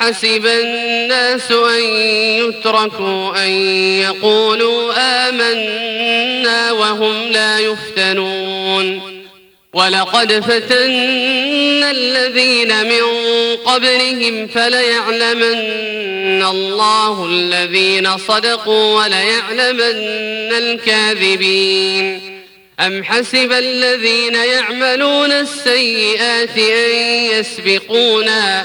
أحسب الناس أن يتركوا أن يقولوا آمنا وهم لا يفتنون. ولقد فتنا الذين من قبلهم فليعلمن الله الذين صدقوا وليعلمن الكاذبين. أم حسب الذين يعملون السيئات أن يسبقونا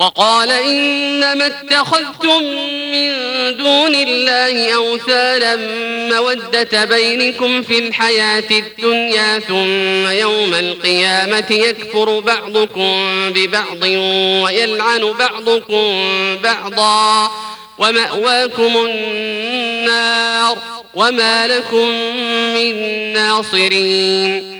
وقال إنما اتخذتم من دون الله أوثانا مودة بينكم في الحياة الدنيا ثم يوم القيامة يكفر بعضكم ببعض ويلعن بعضكم بعضا ومأواكم النار وما لكم من ناصرين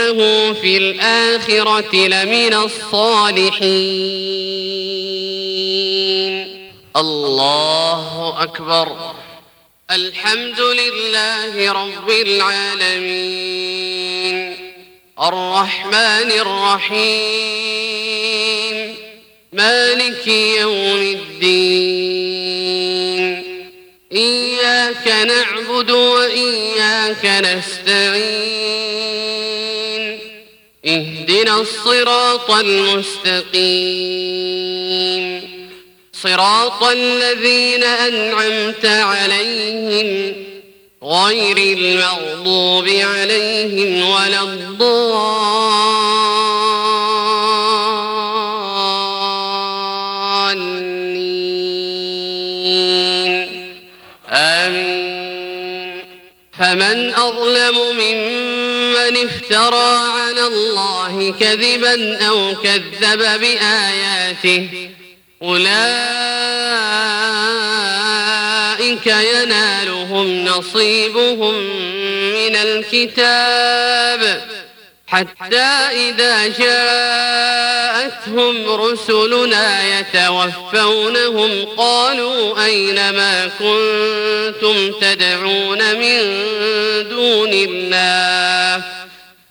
وإنه في الآخرة لمن الصالحين. الله أكبر. الحمد لله رب العالمين. الرحمن الرحيم. مالك يوم الدين. إياك نعبد وإياك نستعين. اهدنا الصراط المستقيم. صراط الذين أنعمت عليهم غير المغضوب عليهم ولا الضالين. آمين. فمن أظلم ممن افترى كذبا أو كذب بآياته. أولئك ينالهم نصيبهم من الكتاب. حتى إذا جاءتهم رسلنا يتوفونهم قالوا أين ما كنتم تدعون من دون الله؟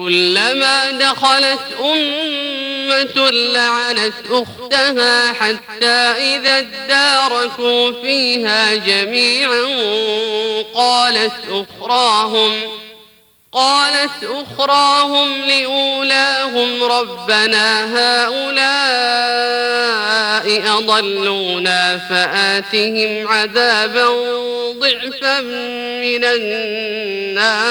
كلما دخلت أمة لعنت أختها حتى إذا اداركوا فيها جميعا قالت أخراهم قالت أخراهم لأولاهم ربنا هؤلاء أضلونا فآتهم عذابا ضعفا من النار.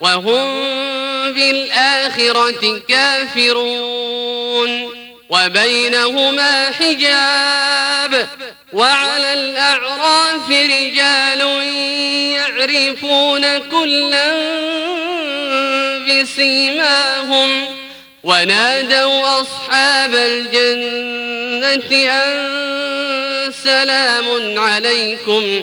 وهم بالآخرة كافرون وبينهما حجاب وعلى الأعراف رجال يعرفون كلا بسيماهم ونادوا أصحاب الجنة أن سلام عليكم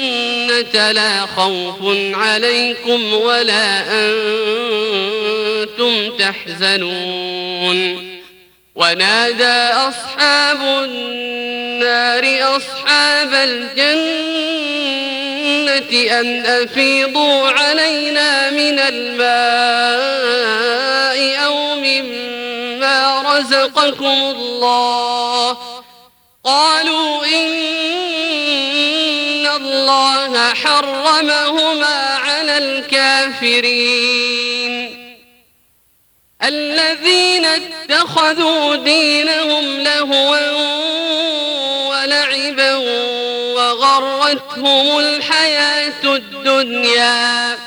الجنة لا خوف عليكم ولا أنتم تحزنون. ونادى أصحاب النار أصحاب الجنة أن أفيضوا علينا من الماء أو مما رزقكم الله. قالوا إن الله حرمهما على الكافرين. الذين اتخذوا دينهم لهوا ولعبا وغرتهم الحياة الدنيا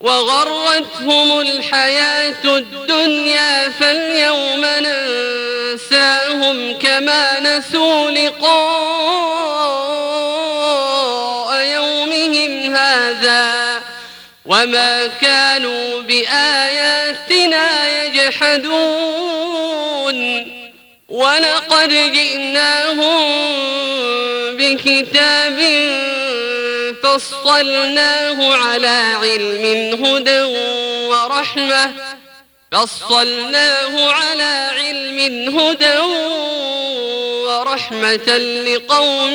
وغرتهم الحياة الدنيا فاليوم ننساهم كما نسوا لقاء هذا وما كانوا بآياتنا يجحدون. ولقد جئناهم بكتاب فصلناه على علم هدى ورحمة. فصلناه على علم هدى ورحمة لقوم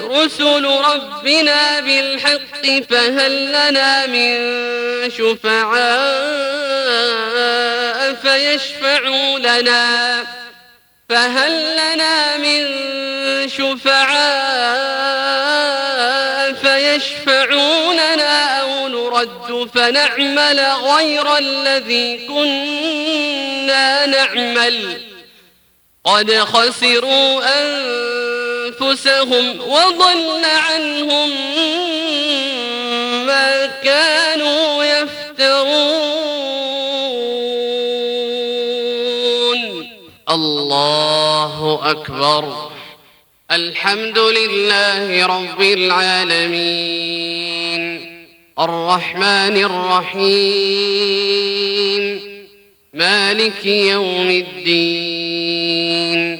رسل ربنا بالحق فهل لنا من شفعاء فيشفعوا لنا؟ فهل لنا من شفعاء فيشفعوا لنا أو نرد فنعمل غير الذي كنا نعمل؟ قد خسروا أنفسهم وضل عنهم ما كانوا يفترون. الله أكبر. الحمد لله رب العالمين. الرحمن الرحيم. مالك يوم الدين.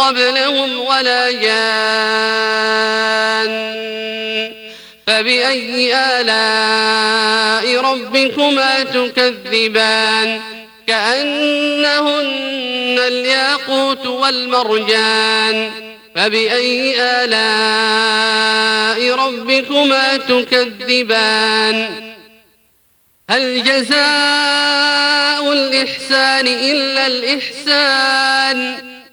قبلهم ولا جان فبأي آلاء ربكما تكذبان؟ كأنهن الياقوت والمرجان. فبأي آلاء ربكما تكذبان؟ هل جزاء الإحسان إلا الإحسان؟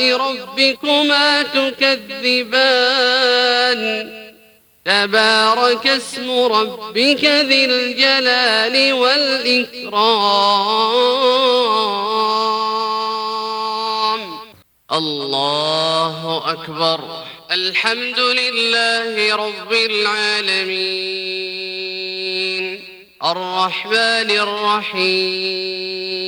ربكما تكذبان. تبارك اسم ربك ذي الجلال والإكرام. الله أكبر. الحمد لله رب العالمين. الرحمن الرحيم.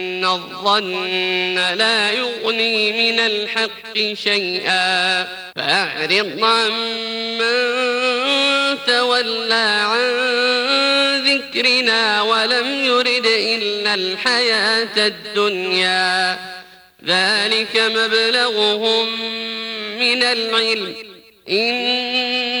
الظن لا يغني من الحق شيئا فأعرض عن من تولى عن ذكرنا ولم يرد إلا الحياة الدنيا. ذلك مبلغهم من العلم. إن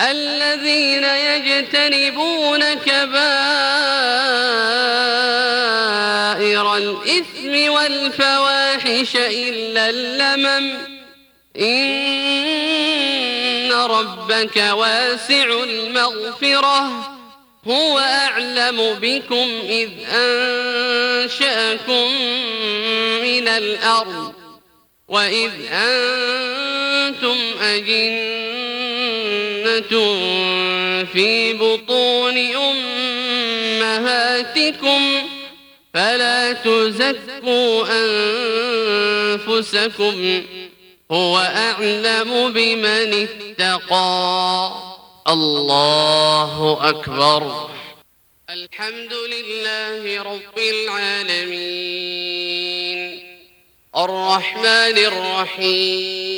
الذين يجتنبون كبائر الإثم والفواحش إلا اللمم. إن ربك واسع المغفرة. هو أعلم بكم إذ أنشأكم من الأرض. وإذ أنتم في بطون أمهاتكم فلا تزكوا أنفسكم هو أعلم بمن اتقى. الله أكبر. الحمد لله رب العالمين. الرحمن الرحيم.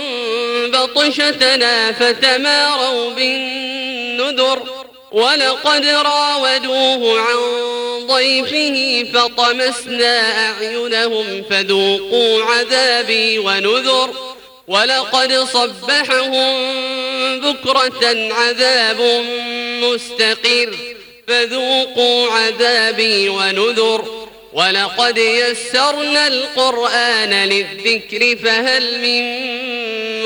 بطشتنا فتماروا بالنذر ولقد راودوه عن ضيفه فطمسنا أعينهم فذوقوا عذابي ونذر ولقد صبحهم بكرة عذاب مستقر فذوقوا عذابي ونذر ولقد يسرنا القرآن للذكر فهل من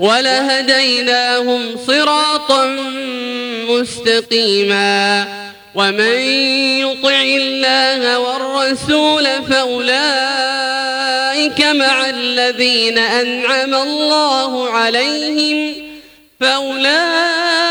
ولهديناهم صراطا مستقيما. ومن يطع الله والرسول فأولئك مع الذين أنعم الله عليهم فأولئك